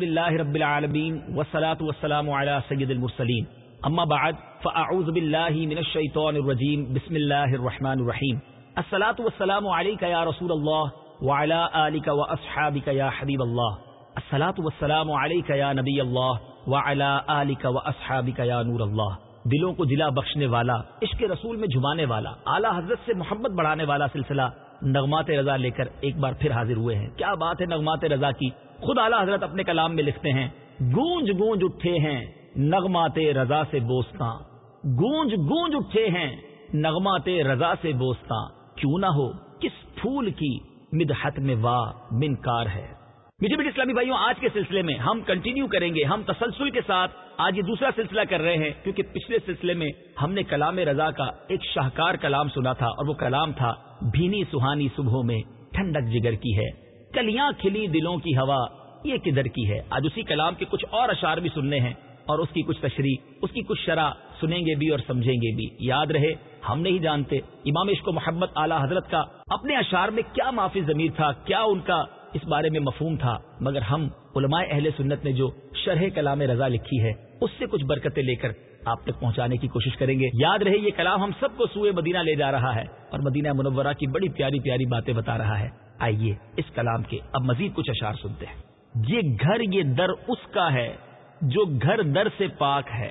لله رب العالمين والصلاة والسلام على سيد المرسلين أما بعد فأعوذ بالله من الشيطان الرجيم بسم الله الرحمن الرحيم الصلاة والسلام عليك يا رسول الله وعلى آلك وأصحابك يا حبيب الله الصلاة والسلام عليك يا نبي الله وعلى آلك وأصحابك يا نور الله دلوں کو جلا بخشنے والا، عشق رسول میں جھمانے والا، اعلی حضرت سے محبت بڑھانے والا سلسلہ نغمات رضا لے کر ایک بار پھر حاضر ہوئے ہیں. کیا بات ہے نغمات رضا کی؟ خود اعلیٰ حضرت اپنے کلام میں لکھتے ہیں، گونج گونج اٹھے ہیں نغمات رضا سے بوستاں۔ گونج گونج اٹھے ہیں نغمات رضا سے بوستاں۔ کیوں نہ ہو، کس پھول کی مدحت میں واہ منکار ہے۔ میٹھے میٹھے اسلامی بھائیوں، آج کے سلسلے میں ہم کنٹینیو کریں گے۔ ہم تسلسل کے ساتھ آج یہ دوسرا سلسلہ کر رہے ہیں، کیونکہ پچھلے سلسلے میں ہم نے کلام رضا کا ایک شاہکار کلام سنا تھا اور وہ کلام تھا، بھینی سہانی صبحوں میں ٹھنڈک جگر کی ہے۔ کلیاں کھلی دلوں کی ہوا، یہ کدھر کی ہے؟ آج اسی کلام کے کچھ اور اشعار بھی سننے ہیں، اور اس کی کچھ تشریح، اس کی کچھ شرح سنیں گے بھی اور سمجھیں گے بھی۔ یاد رہے، ہم نہیں جانتے۔ امام عشق و محمد اعلی حضرت کا اپنے اشعار میں کیا معافی ضمیر تھا، کیا ان کا اس بارے میں مفہوم تھا، مگر ہم علماء اہل سنت نے جو شرح کلام رضا لکھی ہے، اس سے کچھ برکتیں لے کر آپ تک پہنچانے کی کوشش کریں گے۔ یاد رہے، یہ کلام ہم سب کو سوئے مدینہ لے جا رہا ہے اور مدینہ منورہ کی بڑی پیاری پیاری باتیں بتا رہا ہے۔ آئیے اس کلام کے اب مزید کچھ اشعار سنتے ہیں۔ یہ گھر، یہ در اس کا ہے جو گھر در سے پاک ہے۔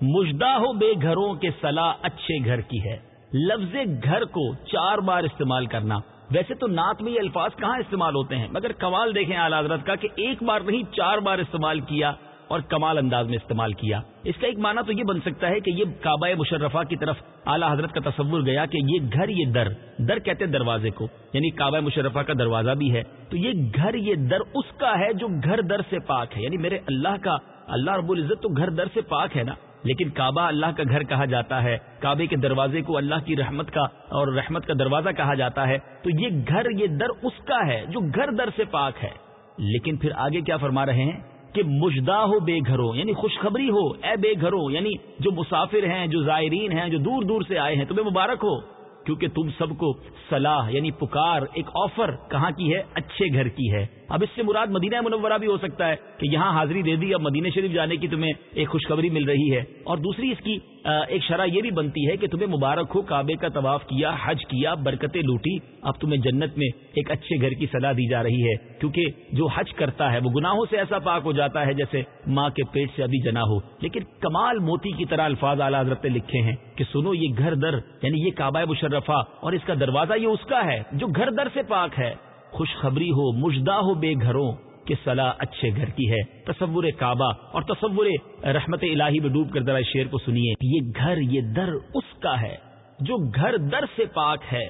مجدہ ہو بے گھروں کے صلاح اچھے گھر کی ہے۔ لفظ گھر کو چار بار استعمال کرنا۔ ویسے تو نعت میں یہ الفاظ کہاں استعمال ہوتے ہیں؟ مگر کمال دیکھیں اعلی حضرت کا کہ ایک بار نہیں، چار بار استعمال کیا۔ اور کمال انداز میں استعمال کیا۔ اس کا ایک معنی تو یہ بن سکتا ہے کہ یہ کعبہ مشرفہ کی طرف اعلیٰ حضرت کا تصور گیا کہ یہ گھر یہ در در کہتے ہیں دروازے کو یعنی کعبہ مشرفہ کا دروازہ بھی ہے۔ تو یہ گھر یہ در اس کا ہے جو گھر در سے پاک ہے۔ یعنی میرے اللہ کا، اللہ رب العزت تو گھر در سے پاک ہے نا۔ لیکن کعبہ اللہ کا گھر کہا جاتا ہے، کعبے کے دروازے کو اللہ کی رحمت کا اور رحمت کا دروازہ کہا جاتا ہے۔ تو یہ گھر یہ در اس کا ہے جو گھر در سے پاک ہے۔ لیکن پھر آگے کیا فرما رہے ہیں؟ کہ مجدہ ہو بے گھروں یعنی خوشخبری ہو، اے بے گھروں یعنی جو مسافر ہیں، جو زائرین ہیں، جو دور دور سے آئے ہیں، تمہیں مبارک ہو، کیونکہ تم سب کو صلاح یعنی پکار، ایک آفر کہاں کی ہے؟ اچھے گھر کی ہے۔ اب اس سے مراد مدینہ منورہ بھی ہو سکتا ہے کہ یہاں حاضری دے دی، اب مدینہ شریف جانے کی تمہیں ایک خوشخبری مل رہی ہے۔ اور دوسری اس کی ایک شرح یہ بھی بنتی ہے کہ تمہیں مبارک ہو، کعبے کا طواف کیا، حج کیا، برکتیں لوٹی اب تمہیں جنت میں ایک اچھے گھر کی صلاح دی جا رہی ہے۔ کیونکہ جو حج کرتا ہے، وہ گناہوں سے ایسا پاک ہو جاتا ہے جیسے ماں کے پیٹ سے ابھی جنا ہو۔ لیکن کمال موتی کی طرح الفاظ اعلی حضرت نے لکھے ہیں کہ سنو، یہ گھر در یعنی یہ کعبہ مشرفہ، اور اس کا دروازہ یہ اس کا ہے جو گھر در سے پاک ہے۔ خوشخبری ہو، مجدہ ہو بے گھروں کہ صلاح اچھے گھر کی ہے۔ تصور کعبہ اور تصور رحمت الہی میں ڈوب کر ذرا شیر کو سنیے۔ یہ گھر، یہ در اس کا ہے جو گھر در سے پاک ہے۔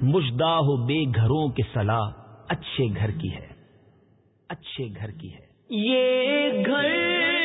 مجدہ ہو بے گھروں کے صلاح اچھے گھر کی ہے۔ اچھے گھر کی ہے۔ یہ گھر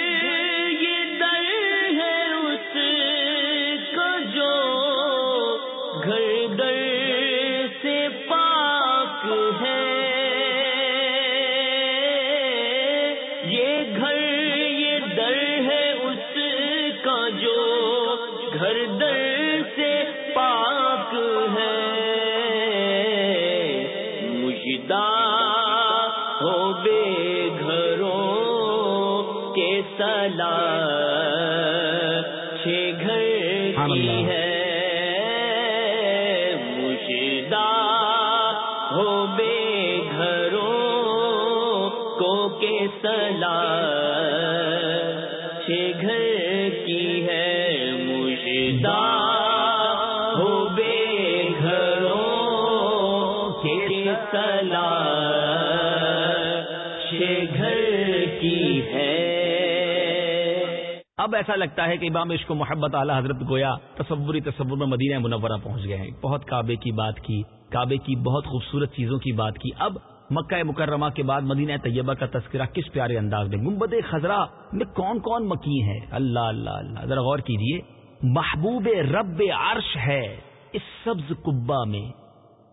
چھ گھر کی ہے مجدہ ہو بے گھروں کے سلا گھر کی ہے۔ اب ایسا لگتا ہے کہ امام عشق و محبت اعلیٰ حضرت گویا تصوری تصور میں مدینہ منورہ پہنچ گئے ہیں۔ بہت کعبے کی بات کی، کعبے کی بہت خوبصورت چیزوں کی بات کی۔ اب مکہ مکرمہ کے بعد مدینہ طیبہ کا تذکرہ کس پیارے انداز میں؟ گنبد خزرہ میں کون کون مکی ہیں؟ اللہ اللہ اللہ، ذرا غور کیجیے۔ محبوب رب عرش ہے اس سبز کبا میں،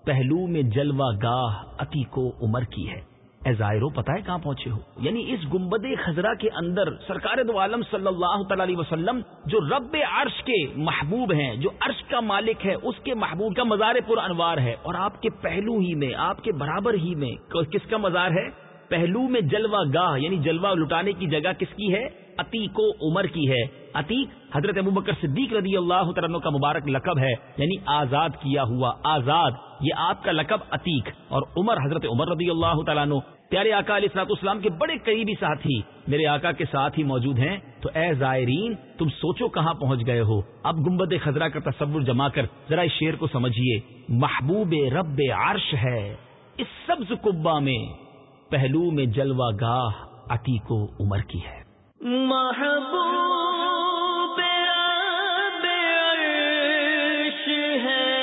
پہلو میں جلوہ گاہ عتیق و عمر کی ہے۔ اے ظاہرو پتا ہے کہاں پہنچے ہو؟ یعنی اس گنبد خزرہ کے اندر سرکار دو عالم صلی اللہ تعالی علیہ وسلم جو رب عرش کے محبوب ہیں، جو عرش کا مالک ہے، اس کے محبوب کا مزار پر انوار ہے۔ اور آپ کے پہلو ہی میں، آپ کے برابر ہی میں، کس کا مزار ہے؟ پہلو میں جلوہ گاہ یعنی جلوہ لٹانے کی جگہ کس کی ہے؟ عتیق و عمر کی ہے۔ عتیق حضرت ابو بکر صدیق رضی اللہ عنہ کا مبارک لقب ہے یعنی آزاد کیا ہوا، آزاد۔ یہ آپ کا لقب عتیق۔ اور عمر حضرت عمر رضی اللہ تعالیٰ عنہ، پیارے آقا علیہ السلاط اسلام کے بڑے قریبی ساتھی، میرے آقا کے ساتھ ہی موجود ہیں۔ تو اے زائرین، تم سوچو کہاں پہنچ گئے ہو؟ اب گمبد خزرہ کا تصور جما کر، ذرا اس شیر کو سمجھیے۔ محبوب رب عرش ہے، اس سبز کبا میں۔ پہلو میں جلوہ گاہ عتیق و عمر کی ہے۔ محبوب رب عرش ہے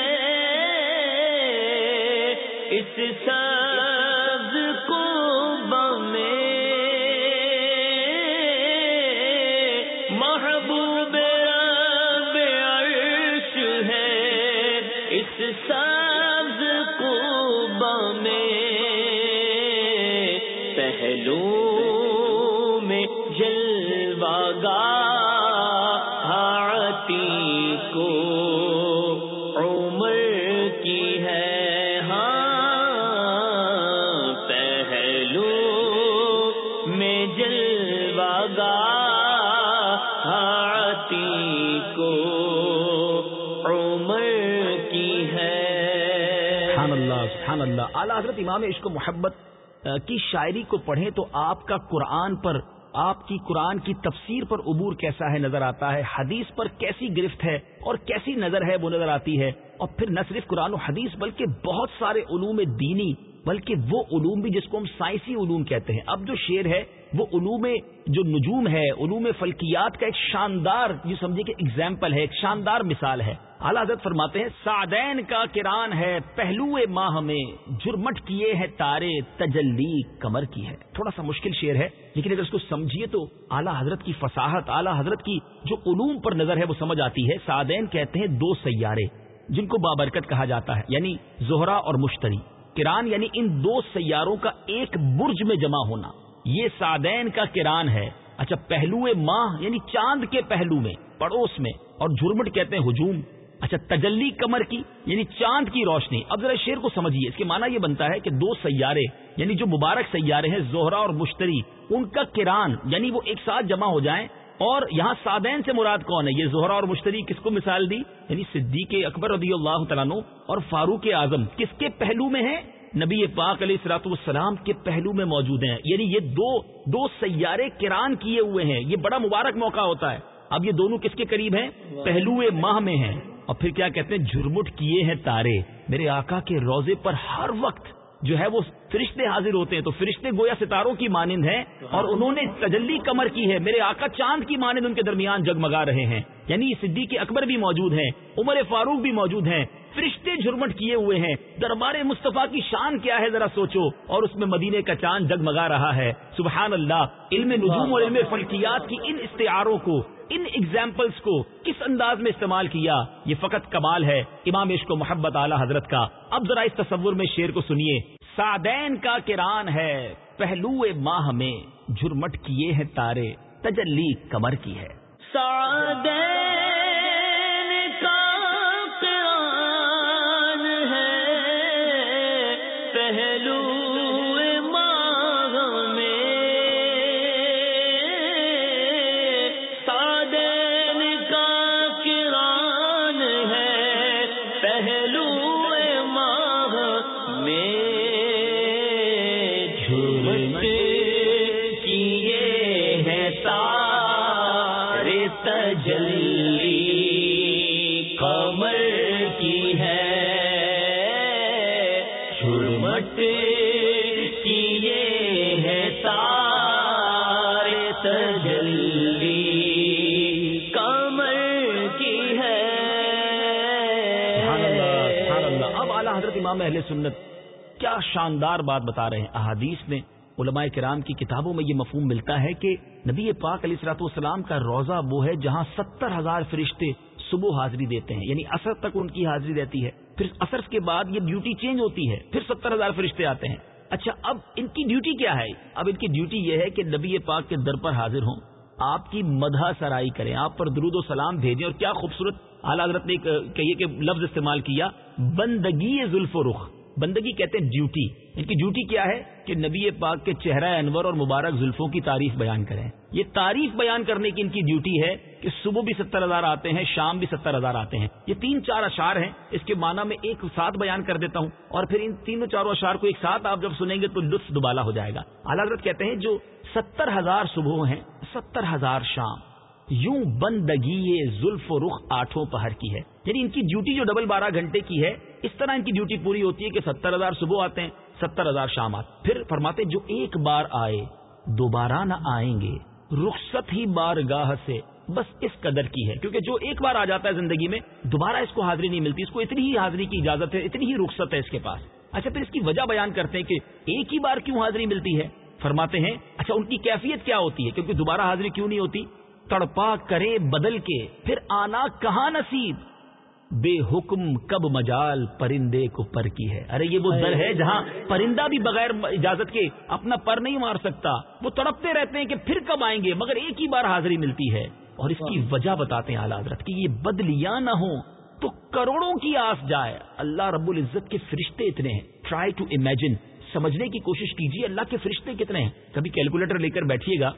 اس عتیق و عمر کی ہے ہاں پہلو میں جلوہ گاہ عتیق و عمر کی ہے۔ سبحان اللہ سبحان اللہ۔ اعلیٰ حضرت امام عشق و محبت کی شاعری کو پڑھیں تو آپ کا قرآن پر آپ کی قرآن کی تفسیر پر عبور کیسا ہے نظر آتا ہے، حدیث پر کیسی گرفت ہے اور کیسی نظر ہے وہ نظر آتی ہے۔ اور پھر نہ صرف قرآن و حدیث بلکہ بہت سارے علوم دینی بلکہ وہ علوم بھی جس کو ہم سائنسی علوم کہتے ہیں۔ اب جو شعر ہے، وہ علوم جو نجوم ہے، علوم فلکیات کا ایک شاندار جو سمجھے کہ اگزامپل ہے، ایک شاندار مثال ہے۔ اعلیٰ حضرت فرماتے ہیں، سعدین کا کران ہے، پہلو ماہ میں جرمٹ کیے ہیں تارے، تجلی کمر کی ہے۔ تھوڑا سا مشکل شعر ہے، لیکن اگر اس کو سمجھیے تو اعلیٰ حضرت کی فصاحت، اعلیٰ حضرت کی جو علوم پر نظر ہے، وہ سمجھ آتی ہے۔ سعدین کہتے ہیں دو سیارے، جن کو بابرکت کہا جاتا ہے یعنی زہرا اور مشتری۔ کران یعنی ان دو سیاروں کا ایک برج میں جمع ہونا۔ یہ سادین کا کران ہے۔ اچھا پہلو ماہ یعنی چاند کے پہلو میں، پڑوس میں۔ اور جھرمٹ کہتے ہیں ہجوم۔ اچھا تجلی کمر کی یعنی چاند کی روشنی۔ اب ذرا شیر کو سمجھیے۔ اس کے معنی یہ بنتا ہے کہ دو سیارے یعنی جو مبارک سیارے ہیں، زہرا اور مشتری، ان کا کران یعنی وہ ایک ساتھ جمع ہو جائیں۔ اور یہاں سادین سے مراد کون ہے؟ یہ زہرا اور مشتری کس کو مثال دی؟ یعنی صدیق اکبر رضی اللہ تعالیٰ اور فاروق اعظم کس کے پہلو میں ہیں؟ نبی پاک علیہ السلاط والسلام کے پہلو میں موجود ہیں۔ یعنی یہ دو دو سیارے کران کیے ہوئے ہیں۔ یہ بڑا مبارک موقع ہوتا ہے۔ اب یہ دونوں کس کے قریب ہیں؟ پہلو ماہ میں ہیں۔ اور پھر کیا کہتے ہیں؟ جھرمٹ کیے ہیں تارے۔ میرے آقا کے روزے پر ہر وقت جو ہے وہ فرشتے حاضر ہوتے ہیں تو فرشتے گویا ستاروں کی مانند ہیں اور انہوں نے تجلی کمر کی ہے میرے آقا چاند کی مانند ان کے درمیان جگمگا رہے ہیں یعنی صدیق اکبر بھی موجود ہیں عمر فاروق بھی موجود ہیں فرشتے جھرمٹ کیے ہوئے ہیں۔ دربار مصطفیٰ کی شان کیا ہے ذرا سوچو۔ اور اس میں مدینے کا چاند جگمگا رہا ہے۔ سبحان اللہ علم نجوم اور علم فلکیات کی ان استعاروں کو ان ایگزامپلس کو کس انداز میں استعمال کیا؟ یہ فقط کمال ہے۔ امام عشق و محبت اعلی حضرت کا۔ اب ذرا اس تصور میں شیر کو سنیے۔ سادین کا کران ہے پہلو ماہ میں جھرمٹ کیے ہیں تارے تجلی کمر کی ہے۔ سعدین کیا شاندار بات بتا رہے ہیں۔ احادیث میں علماء کرام کی کتابوں میں یہ مفہوم ملتا ہے کہ نبی پاک علیہ السلاط والسلام کا روزہ وہ ہے جہاں ستر ہزار فرشتے صبح حاضری دیتے ہیں یعنی اثر تک ان کی حاضری رہتی ہے۔ پھر اثر کے بعد یہ ڈیوٹی چینج ہوتی ہے، پھر ستر ہزار فرشتے آتے ہیں۔ اچھا اب ان کی ڈیوٹی کیا ہے؟ اب ان کی ڈیوٹی یہ ہے کہ نبی پاک کے در پر حاضر ہوں۔ آپ کی مدح سرائی کریں، آپ پر درود و سلام بھیجیں۔ اور کیا خوبصورت اعلیٰ حضرت نے کہیے کہ لفظ استعمال کیا، بندگی زلف و رخ بندگی کہتے ہیں ڈیوٹی۔ ان کی ڈیوٹی کیا ہے؟ کہ نبی پاک کے چہرہ انور اور مبارک زلفوں کی تعریف بیان کریں۔ یہ تعریف بیان کرنے کی ان کی ڈیوٹی ہے کہ صبح بھی ستر ہزار آتے ہیں، شام بھی ستر ہزار آتے ہیں۔ یہ تین چار اشار ہیں۔ اس کے معنی میں ایک ساتھ بیان کر دیتا ہوں اور پھر ان تینوں چاروں اشار کو ایک ساتھ آپ جب سنیں گے تو لطف دوبالا ہو جائے گا۔ اعلیٰ حضرت کہتے ہیں، جو ستر ہزار صبح ہیں، ستر ہزار شام، یوں بندگی یہ زلف و رخ آٹھوں پہر کی ہے۔ یعنی ان کی ڈیوٹی جو ڈبل بارہ گھنٹے کی ہے اس طرح ان کی ڈیوٹی پوری ہوتی ہے کہ ستر ہزار صبح آتے ہیں، ستر ہزار شام آتے پھر فرماتے جو ایک بار آئے، دوبارہ نہ آئیں گے۔ رخصت ہی بار گاہ سے بس اس قدر کی ہے۔ کیونکہ جو ایک بار آ جاتا ہے زندگی میں، دوبارہ اس کو حاضری نہیں ملتی، اس کو اتنی ہی حاضری کی اجازت ہے، اتنی ہی رخصت ہے اس کے پاس۔ اچھا پھر اس کی وجہ بیان کرتے ہیں کہ ایک ہی بار کیوں حاضری ملتی ہے؟ فرماتے ہیں اچھا ان کی کیفیت کیا ہوتی ہے؟ کیونکہ دوبارہ حاضری کیوں نہیں ہوتی؟ تڑپا کرے بدل کے، پھر آنا کہاں نصیب؟ بے حکم کب مجال پرندے کو پر کی ہے۔ ارے یہ وہ در ہے جہاں پرندہ بھی بغیر اجازت کے اپنا پر نہیں مار سکتا۔ وہ تڑپتے رہتے ہیں کہ پھر کب آئیں گے مگر ایک ہی بار حاضری ملتی ہے۔ اور اس کی وجہ بتاتے ہیں اعلیٰ حضرت کہ یہ بدلیاں نہ ہوں تو کروڑوں کی آس جائے۔ اللہ رب العزت کے فرشتے اتنے ہیں۔ ٹرائی ٹو امیجن سمجھنے کی کوشش کیجیے اللہ کے فرشتے کتنے ہیں؟ کبھی کیلکولیٹر لے کر بیٹھیے گا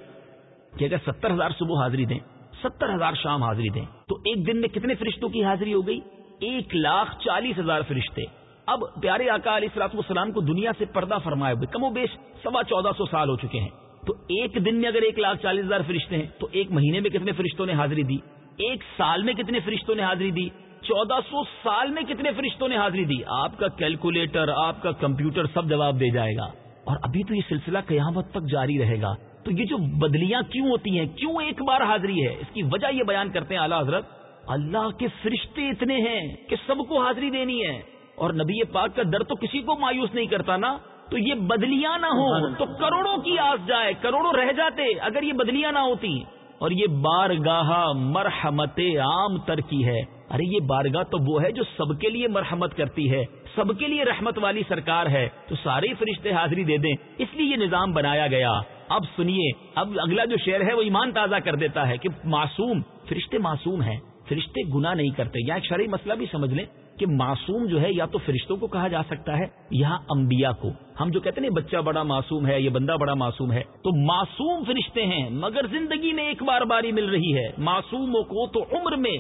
کہ اگر ستر ہزار صبح حاضری دیں۔ ستر ہزار شام حاضری دیں۔ تو ایک دن میں کتنے فرشتوں کی حاضری ہو گئی؟ ایک لاکھ چالیس ہزار فرشتے۔ اب پیارے آقا علیہ السلاط والسلام کو دنیا سے پردہ فرمائے ہوئے کم و بیش سوا چودہ سو سال ہو چکے ہیں۔ تو ایک دن میں اگر ایک لاکھ چالیس ہزار فرشتے ہیں، تو ایک مہینے میں کتنے فرشتوں نے حاضری دی؟ ایک سال میں کتنے فرشتوں نے حاضری دی؟ چودہ سو سال میں کتنے فرشتوں نے حاضری دی؟ آپ کا کیلکولیٹر، آپ کا کمپیوٹر سب جواب دے جائے گا۔ اور ابھی تو یہ سلسلہ قیامت تک جاری رہے گا۔ تو یہ جو بدلیاں کیوں ہوتی ہیں؟ کیوں ایک بار حاضری ہے؟ اس کی وجہ یہ بیان کرتے ہیں اعلیٰ حضرت اللہ کے فرشتے اتنے ہیں کہ سب کو حاضری دینی ہے۔ اور نبی پاک کا در تو کسی کو مایوس نہیں کرتا نا۔ تو یہ بدلیاں نہ ہو تو کروڑوں کی آس جائے کروڑوں رہ جاتے اگر یہ بدلیاں نہ ہوتی۔ اور یہ بارگاہ مرحمت عام تر کی ہے۔ ارے یہ بارگاہ تو وہ ہے جو سب کے لیے مرحمت کرتی ہے۔ سب کے لیے رحمت والی سرکار ہے۔ تو سارے فرشتے حاضری دے دیں۔ اس لیے یہ نظام بنایا گیا۔ اب سنیے، اب اگلا جو شعر ہے وہ ایمان تازہ کر دیتا ہے کہ معصوم، فرشتے معصوم ہیں، فرشتے گنا نہیں کرتے۔ یا ایک شرعی مسئلہ بھی سمجھ لیں کہ معصوم جو ہے یا تو فرشتوں کو کہا جا سکتا ہے، یہاں انبیاء کو۔ ہم جو کہتے ہیں بچہ بڑا معصوم ہے، یہ بندہ بڑا معصوم ہے، تو معصوم فرشتے ہیں، مگر زندگی میں ایک بار باری مل رہی ہے۔ معصوموں کو تو عمر میں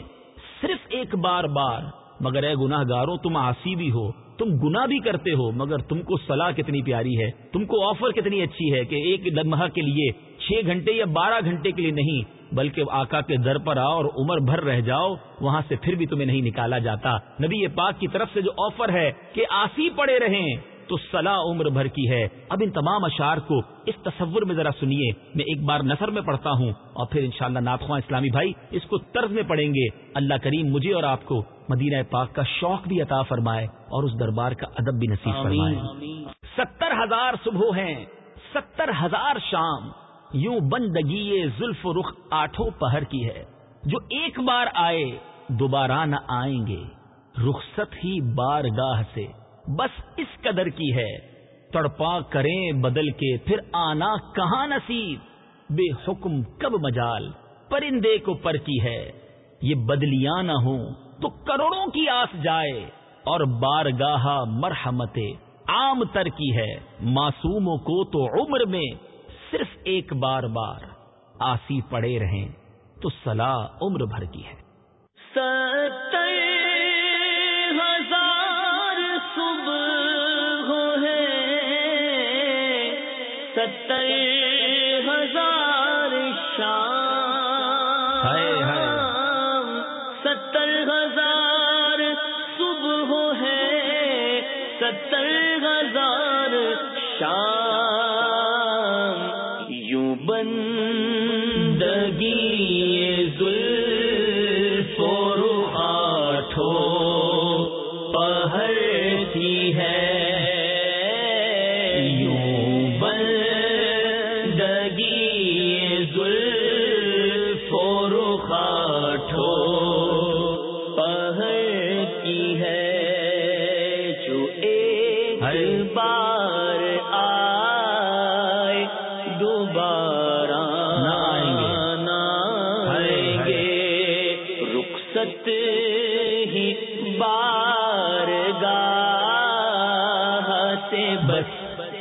صرف ایک بار بار مگر اے گناہ گاروں تم آسی بھی ہو، تم گنا بھی کرتے ہو، مگر تم کو سلاح کتنی پیاری ہے، تم کو آفر کتنی اچھی ہے کہ ایک لمحہ کے لیے چھ گھنٹے یا بارہ گھنٹے کے لیے نہیں، بلکہ آقا کے در پر آؤ اور عمر بھر رہ جاؤ، وہاں سے پھر بھی تمہیں نہیں نکالا جاتا۔ نبی پاک کی طرف سے جو آفر ہے کہ آسی پڑے رہیں، تو سلا عمر بھر کی ہے۔ اب ان تمام اشار کو اس تصور میں ذرا سنیے، میں ایک بار نثر میں پڑھتا ہوں اور پھر انشاءاللہ شاء اسلامی بھائی اس کو طرز میں پڑھیں گے۔ اللہ کریم مجھے اور آپ کو مدینہ پاک کا شوق بھی عطا فرمائے اور اس دربار کا ادب بھی نصیب فرمائے۔ ستر ہزار صبح ہیں ستر ہزار شام یوں بندگی زلف رخ آٹھوں پہر کی ہے۔ جو ایک بار آئے دوبارہ نہ آئیں گے۔ رخصت ہی بار گاہ سے بس اس قدر کی ہے۔ تڑپا کریں بدل کے پھر آنا کہاں نصیب؟ بے حکم کب مجال؟ پرندے کو پر کی ہے۔ یہ بدلیاں نہ ہوں۔ تو کروڑوں کی آس جائے اور بارگاہ مرحمت عام تر کی ہے۔ معصوموں کو تو عمر میں صرف ایک بار بار آسی پڑے رہیں تو سلا عمر بھر کی ہے۔ ستر ستر ہزار شام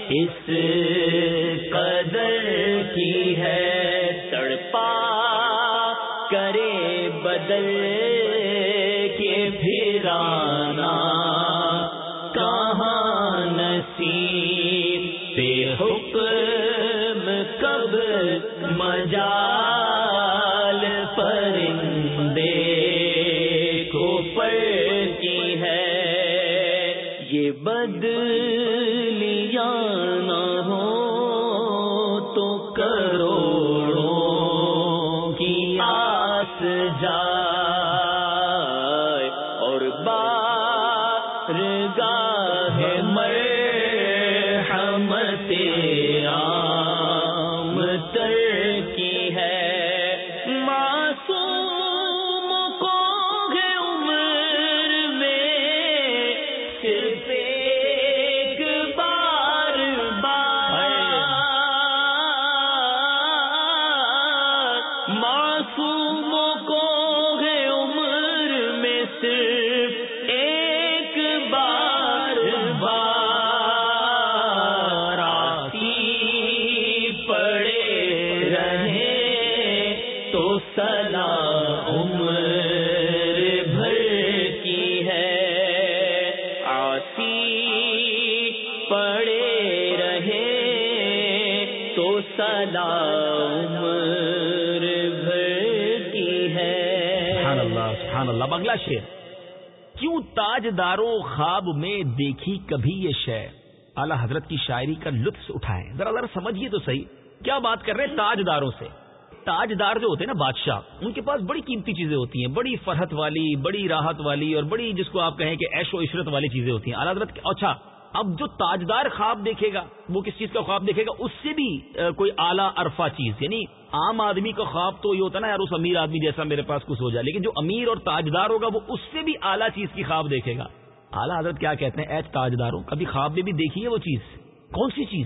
اس قدر کی ہے تڑپا کرے بدل کروڑوں کی آس جائے کیوں تاجداروں خواب میں دیکھی کبھی یہ شے۔ اعلی حضرت کی شاعری کا لطف اٹھائیں۔ ذرا ذرا سمجھیے تو صحیح۔ کیا بات کر رہے ہیں تاجداروں سے؟ تاجدار جو ہوتے ہیں نا بادشاہ، ان کے پاس بڑی قیمتی چیزیں ہوتی ہیں، بڑی فرحت والی، بڑی راحت والی اور بڑی جس کو آپ کہیں کہ عیش و عشرت والی چیزیں ہوتی ہیں۔ اعلی حضرت اچھا اب جو تاجدار خواب دیکھے گا، وہ کس چیز کا خواب دیکھے گا؟ اس سے بھی کوئی اعلیٰ عرفہ چیز یعنی عام آدمی کا خواب تو یہ ہوتا ہے نا یار، اس امیر آدمی جیسا میرے پاس کچھ ہو جائے۔ لیکن جو امیر اور تاجدار ہوگا، وہ اس سے بھی اعلیٰ چیز کی خواب دیکھے گا۔ اعلیٰ حضرت کیا کہتے ہیں؟ اے تاجداروں کبھی خواب میں بھی دیکھی ہے وہ چیز۔ کون سی چیز؟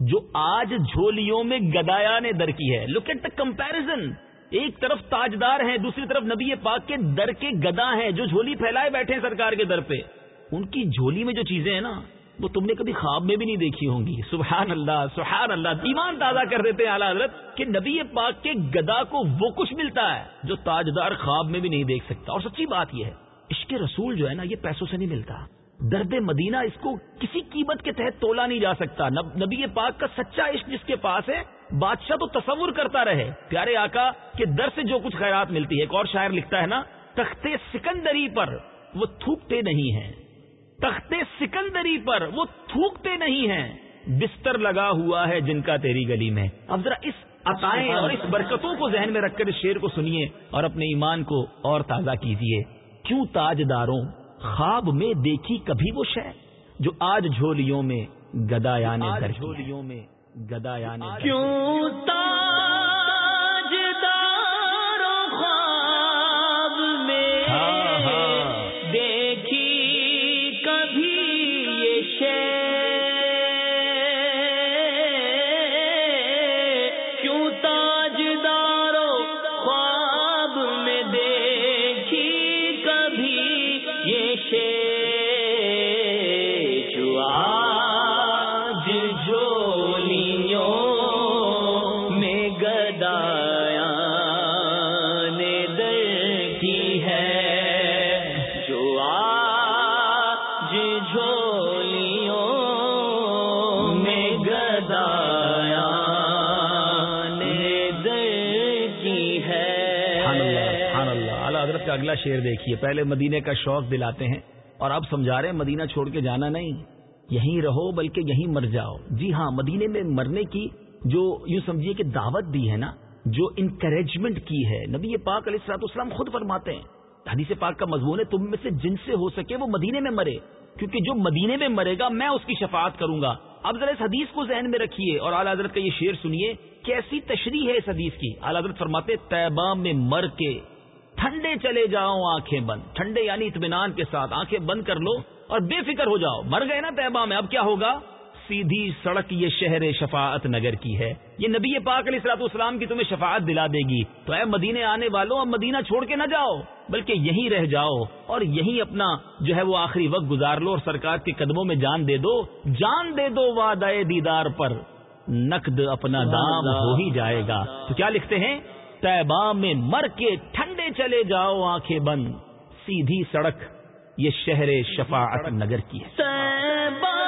جو آج جھولیوں میں گدایا نے در کی ہے۔ لک ایٹ دا کمپیرزن ایک طرف تاجدار ہیں، دوسری طرف نبی پاک کے در کے گدا ہیں، جو جھولی پھیلائے بیٹھے ہیں سرکار کے در پہ۔ ان کی جھولی میں جو چیزیں ہیں نا وہ تم نے کبھی خواب میں بھی نہیں دیکھی ہوں گی۔ سبحان اللہ سبحان اللہ۔ ایمان تازہ کر دیتے ہیں اعلیٰ حضرت کہ نبی پاک کے گدا کو وہ کچھ ملتا ہے جو تاجدار خواب میں بھی نہیں دیکھ سکتا۔ اور سچی بات یہ ہے، عشق رسول جو ہے نا، یہ پیسوں سے نہیں ملتا۔ درد مدینہ اس کو کسی قیمت کے تحت تولا نہیں جا سکتا۔ نبی پاک کا سچا عشق جس کے پاس ہے، بادشاہ تو تصور کرتا رہے۔ پیارے آقا، کہ در سے جو کچھ خیرات ملتی ہے۔ ایک اور شاعر لکھتا ہے نا، تختے سکندری پر وہ تھوکتے نہیں ہیں۔ تختے سکندری پر وہ تھوکتے نہیں ہیں۔ بستر لگا ہوا ہے جن کا تیری گلی میں۔ اب ذرا اس عطائیں اور اس برکتوں کو ذہن میں رکھ کر اس شعر کو سنیے اور اپنے ایمان کو اور تازہ کیجیے۔ کیوں تاجداروں خواب میں دیکھی کبھی وہ شے؟ جو آج جھولیوں میں گدا یانے جھولیوں میں گدا یانے کیوں کا اگلا شعر دیکھیے۔ پہلے مدینے کا شوق دلاتے ہیں اور اب سمجھا رہے ہیں مدینہ چھوڑ کے جانا نہیں۔ یہیں رہو بلکہ یہیں مر جاؤ۔ جی ہاں مدینے میں مرنے کی جو یوں سمجھیے کہ دعوت دی ہے نا، جو انکریجمنٹ کی ہے۔ نبی پاک علیہ السلاط اسلام خود فرماتے ہیں، حدیث پاک کا مضمون ہے، تم میں سے جن سے ہو سکے وہ مدینے میں مرے۔ کیونکہ جو مدینے میں مرے گا، میں اس کی شفاعت کروں گا۔ اب ذرا اس حدیث کو ذہن میں رکھیے اور اعلیٰ حضرت کا یہ شعر سنیے، کیسی تشریح ہے اس حدیث کی؟ اعلیٰ حضرت فرماتے طیبہ میں مر کے۔ ٹھنڈے چلے جاؤ آنکھیں بند۔ ٹھنڈے یعنی اطمینان کے ساتھ آنکھیں بند کر لو اور بے فکر ہو جاؤ۔ مر گئے نا طیبہ میں، اب کیا ہوگا؟ سیدھی سڑک یہ شہر شفاعت نگر کی ہے۔ یہ نبی پاک علیہ السلاط اسلام کی تمہیں شفاعت دلا دے گی۔ تو اے مدینے آنے والوں، اب مدینہ چھوڑ کے نہ جاؤ، بلکہ یہیں رہ جاؤ اور یہیں اپنا جو ہے وہ آخری وقت گزار لو اور سرکار کے قدموں میں جان دے دو۔ جان دے دو وعدہ دیدار پر۔ نقد اپنا دام ہو ہی جائے گا۔ تو کیا لکھتے ہیں؟ طیبہ میں مر کے ٹھنڈے چلے جاؤ آنکھیں بند سیدھی سڑک یہ شہر شفاعت نگر کی ہے۔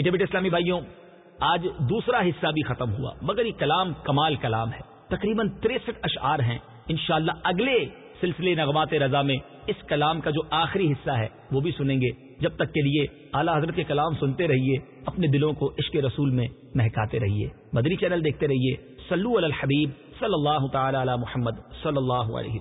میٹھے میٹھے اسلامی بھائیوں، آج دوسرا حصہ بھی ختم ہوا، مگر یہ کلام کمال کلام ہے۔ تقریباً تریسٹھ اشعار ہیں۔ انشاءاللہ اگلے سلسلے نغمات رضا میں اس کلام کا جو آخری حصہ ہے، وہ بھی سنیں گے۔ جب تک کے لیے اعلیٰ حضرت کے کلام سنتے رہیے، اپنے دلوں کو عشق رسول میں مہکاتے رہیے۔ مدری چینل دیکھتے رہیے۔ سلو الحبیب صلی اللہ تعالی علی محمد صلی اللہ علیہ